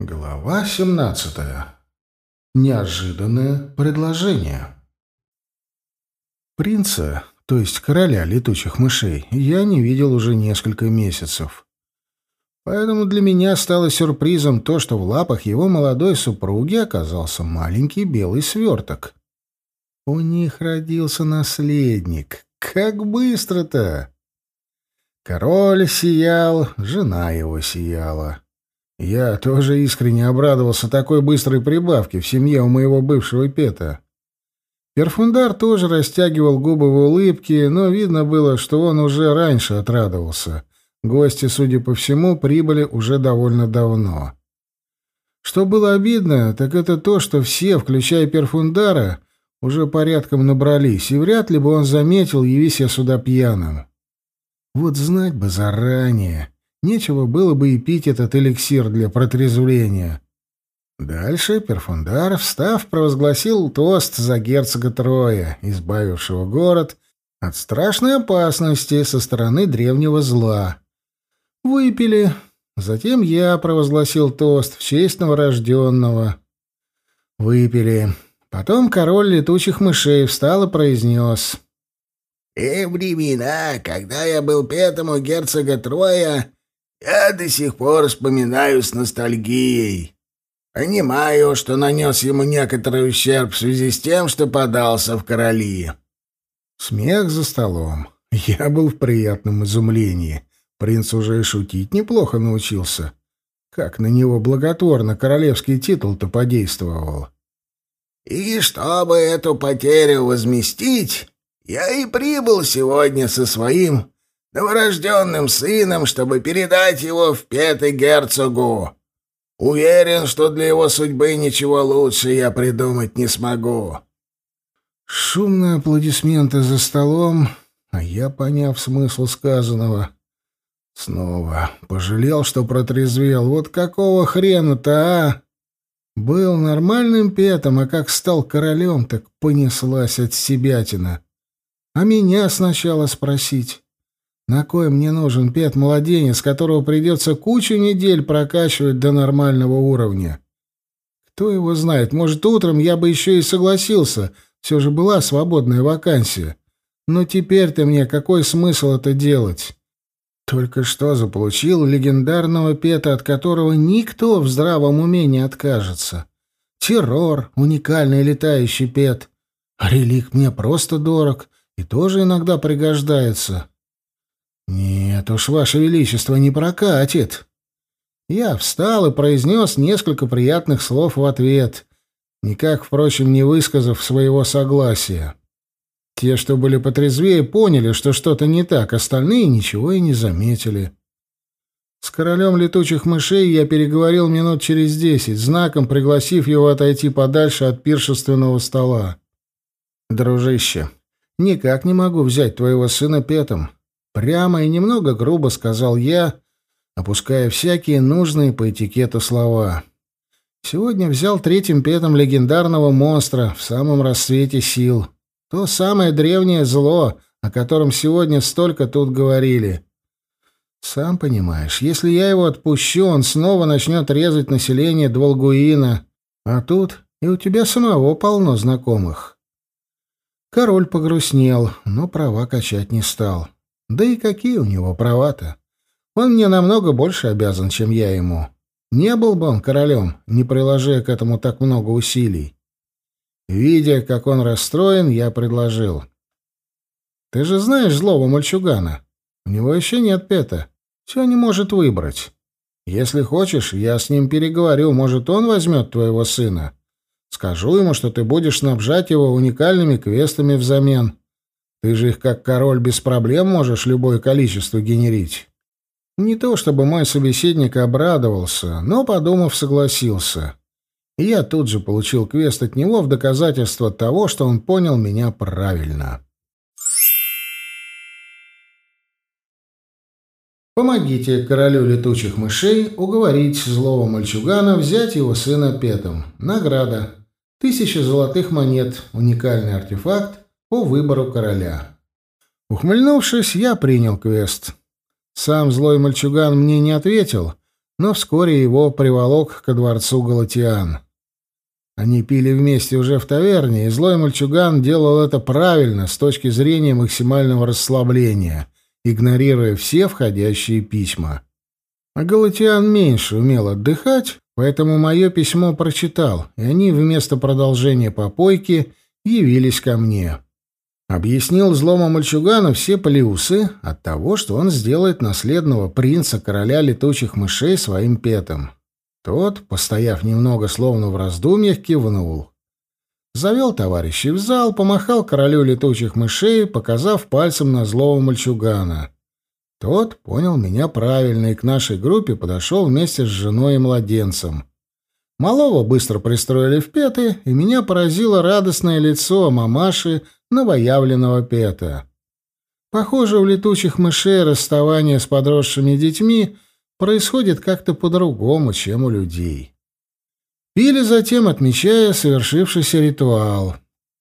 Глава 17. Неожиданное предложение. Принца, то есть короля летучих мышей, я не видел уже несколько месяцев. Поэтому для меня стало сюрпризом то, что в лапах его молодой супруги оказался маленький белый сверток. У них родился наследник. Как быстро-то! Король сиял, жена его сияла. Я тоже искренне обрадовался такой быстрой прибавке в семье у моего бывшего пета. Перфундар тоже растягивал губы в улыбке, но видно было, что он уже раньше отрадовался. Гости, судя по всему, прибыли уже довольно давно. Что было обидно, так это то, что все, включая Перфундара, уже порядком набрались, и вряд ли бы он заметил, явись я сюда пьяным. Вот знать бы заранее. Нечего было бы и пить этот эликсир для протрезвления. Дальше Перфундар, встав, провозгласил тост за герцога Троя, избавившего город от страшной опасности со стороны древнего зла. Выпили. Затем я провозгласил тост в честь новорожденного. Выпили. Потом король летучих мышей встал и произнес. «И времена, когда я был петом у герцога Троя, я до сих пор вспоминаю с ностальгией. Понимаю, что нанес ему некоторый ущерб в связи с тем, что подался в короли. Смех за столом. Я был в приятном изумлении. Принц уже и шутить неплохо научился. Как на него благотворно королевский титул-то подействовал. И чтобы эту потерю возместить, я и прибыл сегодня со своим новорожденным сыном, чтобы передать его в пятый герцогу. Уверен, что для его судьбы ничего лучше я придумать не смогу». Шумные аплодисменты за столом, а я, поняв смысл сказанного, снова пожалел, что протрезвел. Вот какого хрена-то, а? Был нормальным петом, а как стал королем, так понеслась от себятина. А меня сначала спросить. На кой мне нужен пет-младенец, которого придется кучу недель прокачивать до нормального уровня? Кто его знает, может, утром я бы еще и согласился, все же была свободная вакансия. Но теперь-то мне какой смысл это делать? Только что заполучил легендарного пета, от которого никто в здравом уме не откажется. Террор, уникальный летающий пет. А релик мне просто дорог и тоже иногда пригождается. «Нет уж, Ваше Величество, не прокатит». Я встал и произнес несколько приятных слов в ответ, никак, впрочем, не высказав своего согласия. Те, что были потрезвее, поняли, что что-то не так, остальные ничего и не заметили. С королем летучих мышей я переговорил минут через десять, знаком пригласив его отойти подальше от пиршественного стола. «Дружище, никак не могу взять твоего сына Петом. Прямо и немного грубо сказал я, опуская всякие нужные по этикету слова. Сегодня взял третьим петом легендарного монстра в самом рассвете сил. То самое древнее зло, о котором сегодня столько тут говорили. Сам понимаешь, если я его отпущу, он снова начнет резать население Дволгуина. А тут и у тебя самого полно знакомых. Король погрустнел, но права качать не стал. Да и какие у него права-то? Он мне намного больше обязан, чем я ему. Не был бы он королем, не приложив к этому так много усилий. Видя, как он расстроен, я предложил. «Ты же знаешь злого мальчугана. У него еще нет пета. Все не может выбрать. Если хочешь, я с ним переговорю. Может, он возьмет твоего сына. Скажу ему, что ты будешь снабжать его уникальными квестами взамен. Ты же их как король без проблем можешь любое количество генерить. Не то чтобы мой собеседник обрадовался, но, подумав, согласился. И я тут же получил квест от него в доказательство того, что он понял меня правильно. Помогите королю летучих мышей уговорить злого мальчугана взять его сына Петом. Награда. Тысяча золотых монет. Уникальный артефакт по выбору короля. Ухмыльнувшись, я принял квест. Сам злой мальчуган мне не ответил, но вскоре его приволок ко дворцу Галатиан. Они пили вместе уже в таверне, и злой мальчуган делал это правильно с точки зрения максимального расслабления, игнорируя все входящие письма. А Галатиан меньше умел отдыхать, поэтому мое письмо прочитал, и они вместо продолжения попойки явились ко мне. Объяснил злому мальчугану все плюсы от того, что он сделает наследного принца короля летучих мышей своим петом. Тот, постояв немного словно в раздумьях, кивнул. Завел товарищей в зал, помахал королю летучих мышей, показав пальцем на злого мальчугана. Тот понял меня правильно и к нашей группе подошел вместе с женой и младенцем. Малого быстро пристроили в петы, и меня поразило радостное лицо мамаши новоявленного пета. Похоже, у летучих мышей расставание с подросшими детьми — происходит как-то по-другому, чем у людей. Пили затем, отмечая совершившийся ритуал.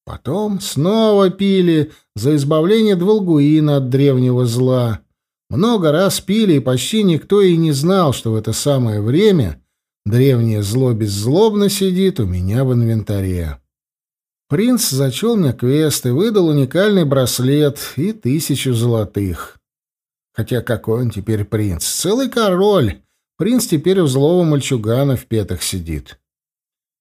Потом снова пили за избавление Дволгуина от древнего зла. Много раз пили, и почти никто и не знал, что в это самое время древнее зло беззлобно сидит у меня в инвентаре. Принц зачел мне квест и выдал уникальный браслет и тысячу золотых. Хотя какой он теперь принц? Целый король. Принц теперь у злого мальчугана в петах сидит.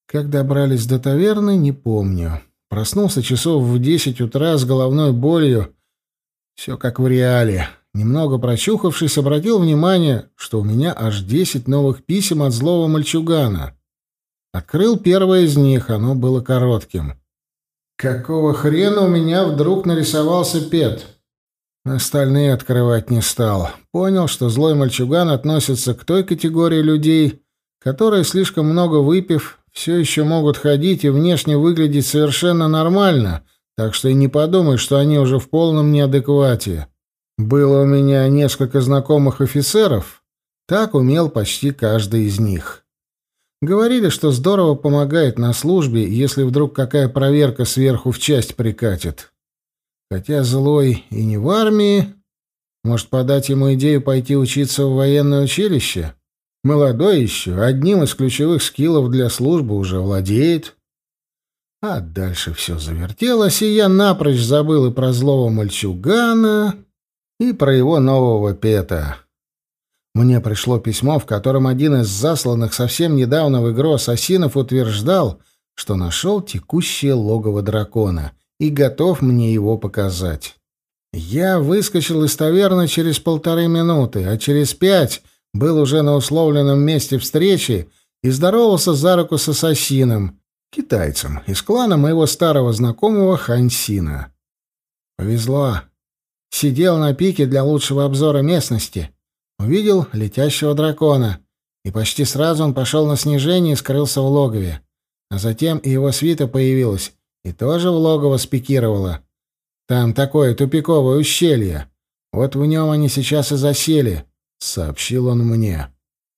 Как добрались до таверны, не помню. Проснулся часов в десять утра с головной болью. Все как в реале. Немного прочухавшись, обратил внимание, что у меня аж десять новых писем от злого мальчугана. Открыл первое из них, оно было коротким. «Какого хрена у меня вдруг нарисовался Пет?» Остальные открывать не стал. Понял, что злой мальчуган относится к той категории людей, которые, слишком много выпив, все еще могут ходить и внешне выглядеть совершенно нормально, так что и не подумай, что они уже в полном неадеквате. Было у меня несколько знакомых офицеров, так умел почти каждый из них. Говорили, что здорово помогает на службе, если вдруг какая проверка сверху в часть прикатит. Хотя злой и не в армии, может подать ему идею пойти учиться в военное училище? Молодой еще, одним из ключевых скиллов для службы уже владеет. А дальше все завертелось, и я напрочь забыл и про злого мальчугана, и про его нового пета. Мне пришло письмо, в котором один из засланных совсем недавно в игру ассасинов утверждал, что нашел текущее логово дракона и готов мне его показать. Я выскочил из таверны через полторы минуты, а через пять был уже на условленном месте встречи и здоровался за руку с ассасином, китайцем, из клана моего старого знакомого Хансина. Повезло. Сидел на пике для лучшего обзора местности. Увидел летящего дракона, и почти сразу он пошел на снижение и скрылся в логове. А затем и его свита появилась, и тоже в логово спикировала. Там такое тупиковое ущелье. Вот в нем они сейчас и засели, — сообщил он мне.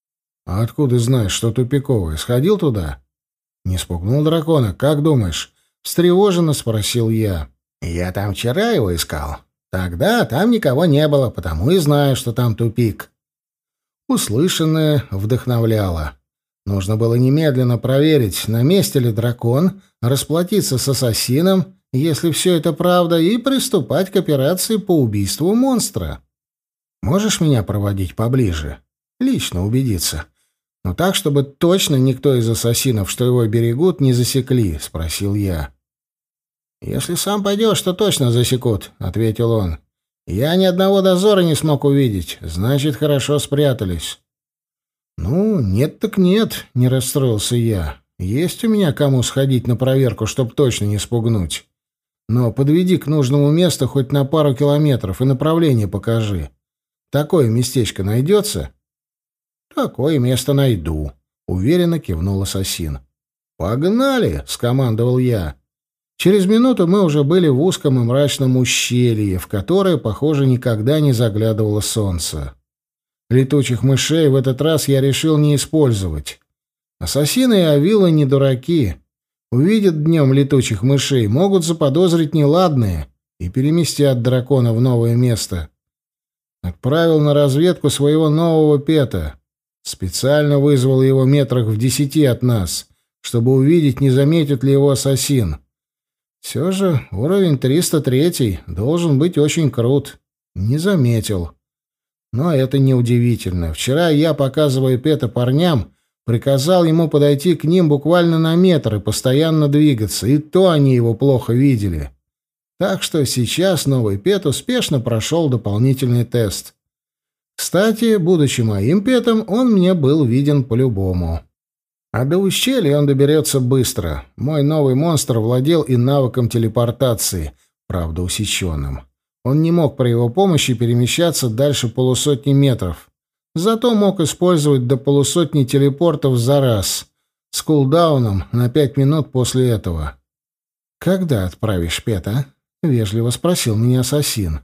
— А откуда знаешь, что тупиковое? Сходил туда? — Не спугнул дракона. Как думаешь? — встревоженно спросил я. — Я там вчера его искал. Тогда там никого не было, потому и знаю, что там тупик. Услышанное вдохновляло. Нужно было немедленно проверить, на месте ли дракон, расплатиться с ассасином, если все это правда, и приступать к операции по убийству монстра. Можешь меня проводить поближе? Лично убедиться. Но так, чтобы точно никто из ассасинов, что его берегут, не засекли, — спросил я. «Если сам пойдешь, то точно засекут», — ответил он. «Я ни одного дозора не смог увидеть, значит, хорошо спрятались». «Ну, нет так нет», — не расстроился я. «Есть у меня кому сходить на проверку, чтоб точно не спугнуть. Но подведи к нужному месту хоть на пару километров и направление покажи. Такое местечко найдется?» «Такое место найду», — уверенно кивнул ассасин. «Погнали!» — скомандовал я. Через минуту мы уже были в узком и мрачном ущелье, в которое, похоже, никогда не заглядывало солнце. Летучих мышей в этот раз я решил не использовать. Ассасины и Авилы не дураки. Увидят днем летучих мышей, могут заподозрить неладное и переместят дракона в новое место. Отправил на разведку своего нового пета. Специально вызвал его метрах в десяти от нас, чтобы увидеть, не заметит ли его ассасин. Все же уровень 303 должен быть очень крут. Не заметил. Но это неудивительно. Вчера я, показывая Пета парням, приказал ему подойти к ним буквально на метр и постоянно двигаться, и то они его плохо видели. Так что сейчас новый Пет успешно прошел дополнительный тест. Кстати, будучи моим Петом, он мне был виден по-любому. А до ущелья он доберется быстро. Мой новый монстр владел и навыком телепортации, правда усеченным. Он не мог при его помощи перемещаться дальше полусотни метров. Зато мог использовать до полусотни телепортов за раз, с кулдауном на пять минут после этого. «Когда отправишь Пета?» — вежливо спросил меня ассасин.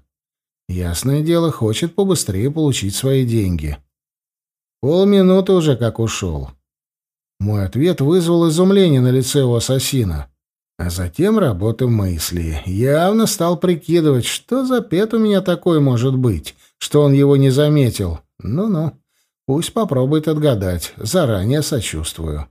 «Ясное дело, хочет побыстрее получить свои деньги». Полминуты уже как ушел. Мой ответ вызвал изумление на лице у ассасина. А затем работа мысли. Явно стал прикидывать, что за пет у меня такой может быть, что он его не заметил. Ну-ну, пусть попробует отгадать. Заранее сочувствую.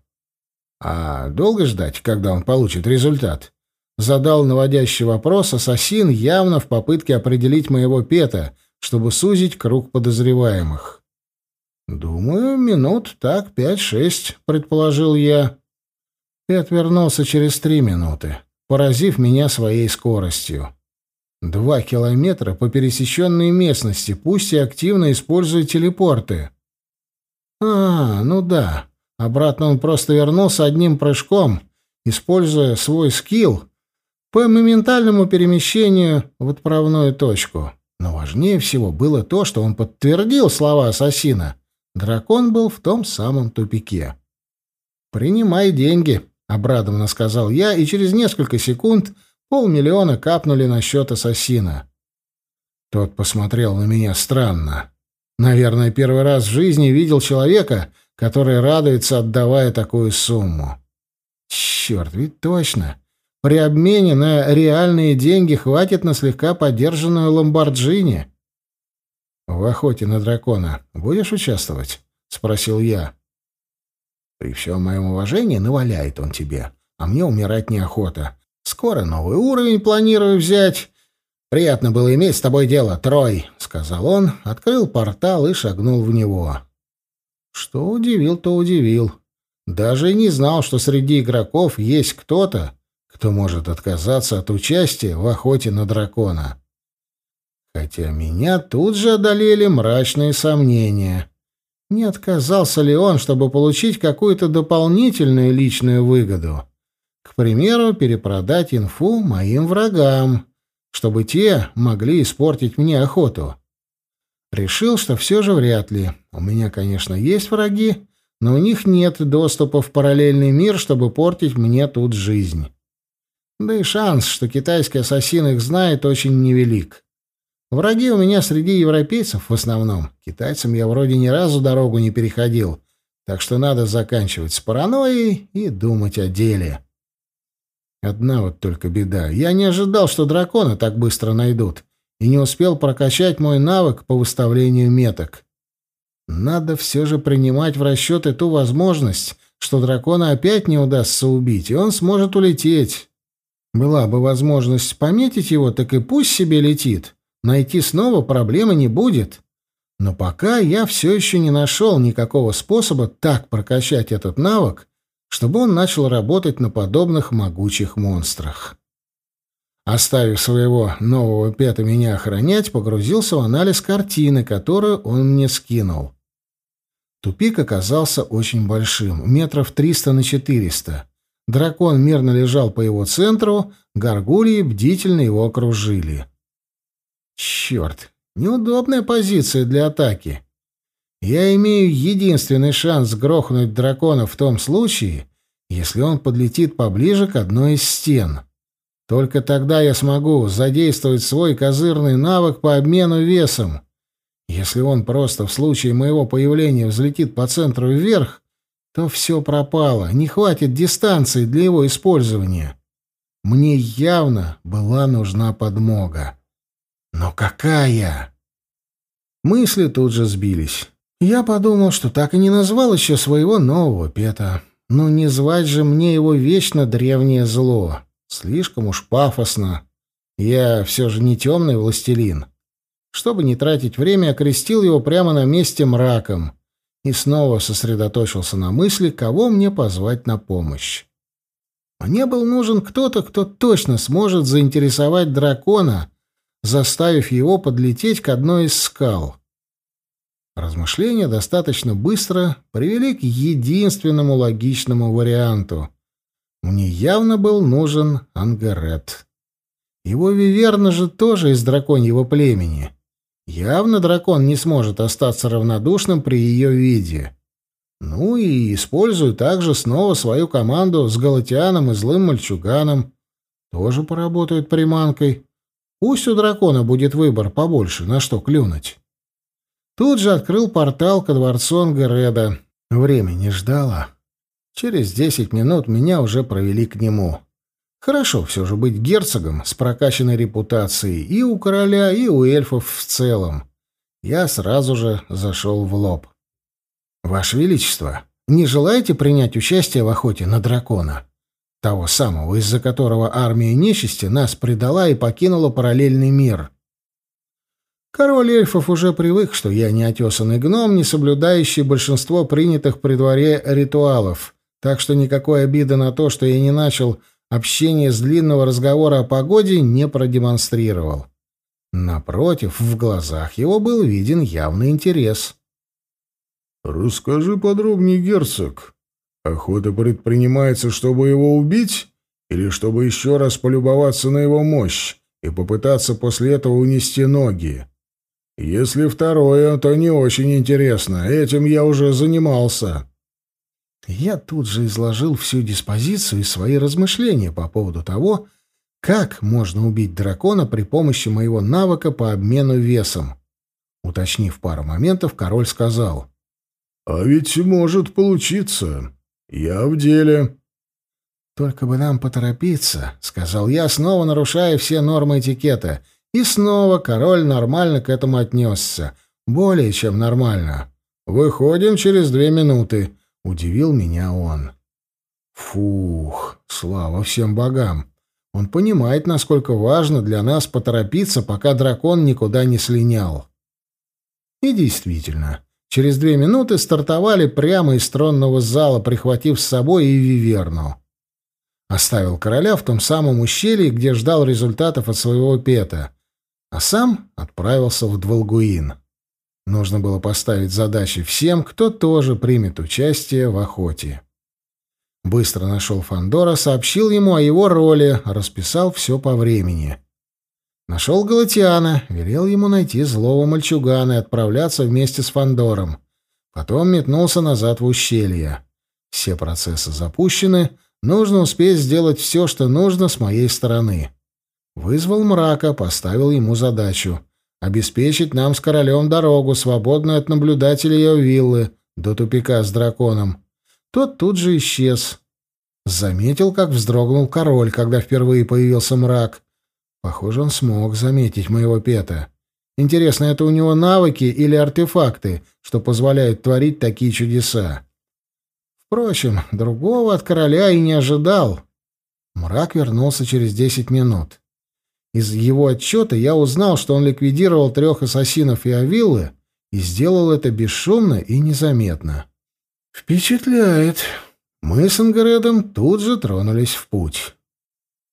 А долго ждать, когда он получит результат? Задал наводящий вопрос ассасин явно в попытке определить моего пета, чтобы сузить круг подозреваемых. «Думаю, минут так пять-шесть», — предположил я. И отвернулся через три минуты, поразив меня своей скоростью. Два километра по пересеченной местности, пусть и активно используя телепорты. А, ну да. Обратно он просто вернулся одним прыжком, используя свой скилл по моментальному перемещению в отправную точку. Но важнее всего было то, что он подтвердил слова ассасина — Дракон был в том самом тупике. «Принимай деньги», — обрадованно сказал я, и через несколько секунд полмиллиона капнули на счет ассасина. Тот посмотрел на меня странно. Наверное, первый раз в жизни видел человека, который радуется, отдавая такую сумму. Черт, ведь точно. При обмене на реальные деньги хватит на слегка подержанную ламборджини. «В охоте на дракона будешь участвовать?» — спросил я. «При всем моем уважении наваляет он тебе, а мне умирать неохота. Скоро новый уровень планирую взять. Приятно было иметь с тобой дело, Трой», — сказал он, открыл портал и шагнул в него. Что удивил, то удивил. Даже и не знал, что среди игроков есть кто-то, кто может отказаться от участия в охоте на дракона. Хотя меня тут же одолели мрачные сомнения. Не отказался ли он, чтобы получить какую-то дополнительную личную выгоду? К примеру, перепродать инфу моим врагам, чтобы те могли испортить мне охоту. Решил, что все же вряд ли. У меня, конечно, есть враги, но у них нет доступа в параллельный мир, чтобы портить мне тут жизнь. Да и шанс, что китайский ассасин их знает, очень невелик. Враги у меня среди европейцев в основном. Китайцам я вроде ни разу дорогу не переходил. Так что надо заканчивать с паранойей и думать о деле. Одна вот только беда. Я не ожидал, что дракона так быстро найдут, и не успел прокачать мой навык по выставлению меток. Надо все же принимать в расчет и ту возможность, что дракона опять не удастся убить, и он сможет улететь. Была бы возможность пометить его, так и пусть себе летит. Найти снова проблемы не будет. Но пока я все еще не нашел никакого способа так прокачать этот навык, чтобы он начал работать на подобных могучих монстрах. Оставив своего нового пета меня охранять, погрузился в анализ картины, которую он мне скинул. Тупик оказался очень большим, метров триста на четыреста. Дракон мирно лежал по его центру, горгульи бдительно его окружили. Черт, неудобная позиция для атаки. Я имею единственный шанс грохнуть дракона в том случае, если он подлетит поближе к одной из стен. Только тогда я смогу задействовать свой козырный навык по обмену весом. Если он просто в случае моего появления взлетит по центру вверх, то все пропало, не хватит дистанции для его использования. Мне явно была нужна подмога. Но какая? Мысли тут же сбились. Я подумал, что так и не назвал еще своего нового пета. Ну, не звать же мне его вечно древнее зло. Слишком уж пафосно. Я все же не темный властелин. Чтобы не тратить время, окрестил его прямо на месте мраком и снова сосредоточился на мысли, кого мне позвать на помощь. Мне был нужен кто-то, кто точно сможет заинтересовать дракона, заставив его подлететь к одной из скал. Размышления достаточно быстро привели к единственному логичному варианту. Мне явно был нужен Ангарет. Его Виверна же тоже из драконьего племени. Явно дракон не сможет остаться равнодушным при ее виде. Ну и использую также снова свою команду с Галатианом и злым мальчуганом. Тоже поработают приманкой. Пусть у дракона будет выбор побольше, на что клюнуть. Тут же открыл портал ко дворцу Ангереда. Время не ждало. Через десять минут меня уже провели к нему. Хорошо все же быть герцогом с прокачанной репутацией и у короля, и у эльфов в целом. Я сразу же зашел в лоб. «Ваше Величество, не желаете принять участие в охоте на дракона? Того самого, из-за которого армия нечисти нас предала и покинула параллельный мир». Король эльфов уже привык, что я неотесанный гном, не соблюдающий большинство принятых при дворе ритуалов, так что никакой обиды на то, что я не начал общение с длинного разговора о погоде, не продемонстрировал. Напротив, в глазах его был виден явный интерес. «Расскажи подробнее, герцог. Охота предпринимается, чтобы его убить, или чтобы еще раз полюбоваться на его мощь и попытаться после этого унести ноги?» Если второе, то не очень интересно. Этим я уже занимался. Я тут же изложил всю диспозицию и свои размышления по поводу того, как можно убить дракона при помощи моего навыка по обмену весом. Уточнив пару моментов, король сказал. «А ведь может получиться. Я в деле». «Только бы нам поторопиться», — сказал я, снова нарушая все нормы этикета — и снова король нормально к этому отнесся. Более чем нормально. «Выходим через две минуты», — удивил меня он. Фух, слава всем богам. Он понимает, насколько важно для нас поторопиться, пока дракон никуда не слинял. И действительно, через две минуты стартовали прямо из тронного зала, прихватив с собой и Виверну. Оставил короля в том самом ущелье, где ждал результатов от своего пета а сам отправился в Дволгуин. Нужно было поставить задачи всем, кто тоже примет участие в охоте. Быстро нашел Фандора, сообщил ему о его роли, расписал все по времени. Нашел Галатиана, велел ему найти злого мальчугана и отправляться вместе с Фандором. Потом метнулся назад в ущелье. Все процессы запущены, нужно успеть сделать все, что нужно с моей стороны. Вызвал мрака, поставил ему задачу — обеспечить нам с королем дорогу, свободную от наблюдателей ее виллы, до тупика с драконом. Тот тут же исчез. Заметил, как вздрогнул король, когда впервые появился мрак. Похоже, он смог заметить моего пета. Интересно, это у него навыки или артефакты, что позволяют творить такие чудеса? Впрочем, другого от короля и не ожидал. Мрак вернулся через десять минут. Из его отчета я узнал, что он ликвидировал трех ассасинов и Авиллы и сделал это бесшумно и незаметно. «Впечатляет». Мы с Ангаредом тут же тронулись в путь.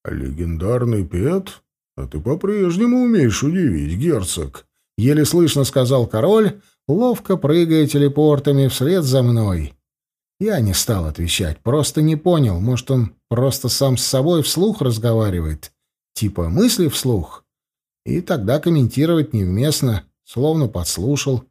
«Легендарный Пет? А ты по-прежнему умеешь удивить, герцог», — еле слышно сказал король, ловко прыгая телепортами вслед за мной. Я не стал отвечать, просто не понял, может, он просто сам с собой вслух разговаривает типа мысли вслух, и тогда комментировать невместно, словно подслушал.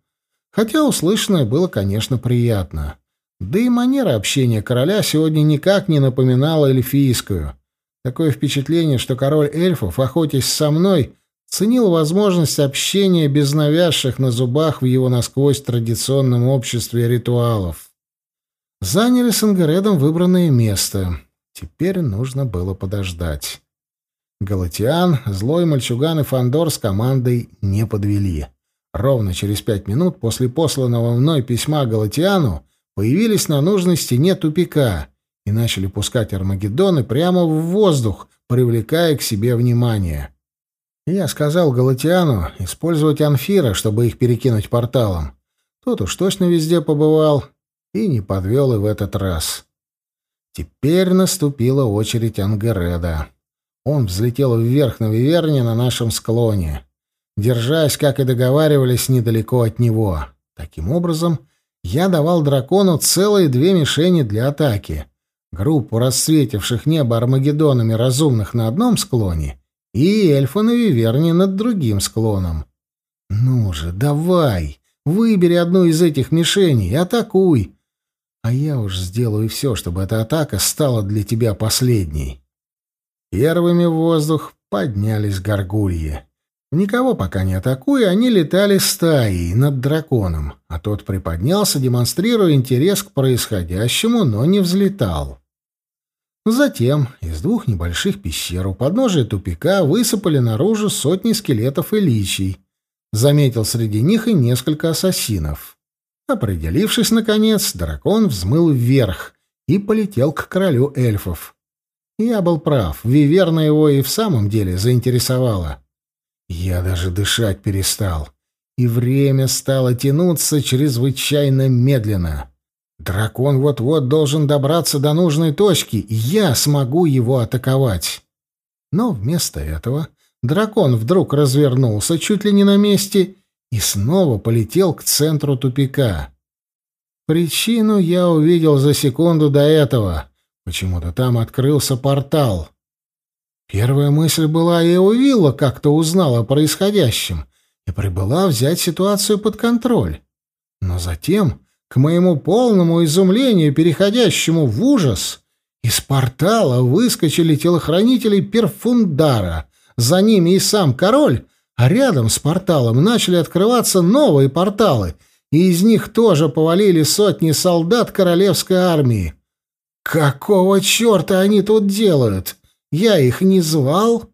Хотя услышанное было, конечно, приятно. Да и манера общения короля сегодня никак не напоминала эльфийскую. Такое впечатление, что король эльфов, охотясь со мной, ценил возможность общения без навязших на зубах в его насквозь традиционном обществе ритуалов. Заняли с Ангередом выбранное место. Теперь нужно было подождать. Галатиан, злой мальчуган и Фандор с командой не подвели. Ровно через пять минут после посланного мной письма Галатиану появились на нужной стене тупика и начали пускать армагеддоны прямо в воздух, привлекая к себе внимание. Я сказал Галатиану использовать анфира, чтобы их перекинуть порталом. Тот уж точно везде побывал и не подвел и в этот раз. Теперь наступила очередь Ангереда. Он взлетел вверх на Виверне на нашем склоне, держась, как и договаривались, недалеко от него. Таким образом, я давал дракону целые две мишени для атаки. Группу расцветивших небо армагеддонами разумных на одном склоне и эльфа на Виверне над другим склоном. «Ну же, давай, выбери одну из этих мишеней и атакуй!» А я уж сделаю все, чтобы эта атака стала для тебя последней. Первыми в воздух поднялись горгульи. Никого пока не атакуя, они летали стаей над драконом, а тот приподнялся, демонстрируя интерес к происходящему, но не взлетал. Затем из двух небольших пещер у подножия тупика высыпали наружу сотни скелетов и личий. Заметил среди них и несколько ассасинов. Определившись, наконец, дракон взмыл вверх и полетел к королю эльфов. Я был прав, Виверна его и в самом деле заинтересовала. Я даже дышать перестал, и время стало тянуться чрезвычайно медленно. Дракон вот-вот должен добраться до нужной точки, и я смогу его атаковать. Но вместо этого дракон вдруг развернулся чуть ли не на месте и снова полетел к центру тупика. Причину я увидел за секунду до этого. Почему-то там открылся портал. Первая мысль была, я увидела, как-то узнала о происходящем и прибыла взять ситуацию под контроль. Но затем, к моему полному изумлению, переходящему в ужас, из портала выскочили телохранители Перфундара, за ними и сам король, а рядом с порталом начали открываться новые порталы, и из них тоже повалили сотни солдат королевской армии. Какого черта они тут делают? Я их не звал?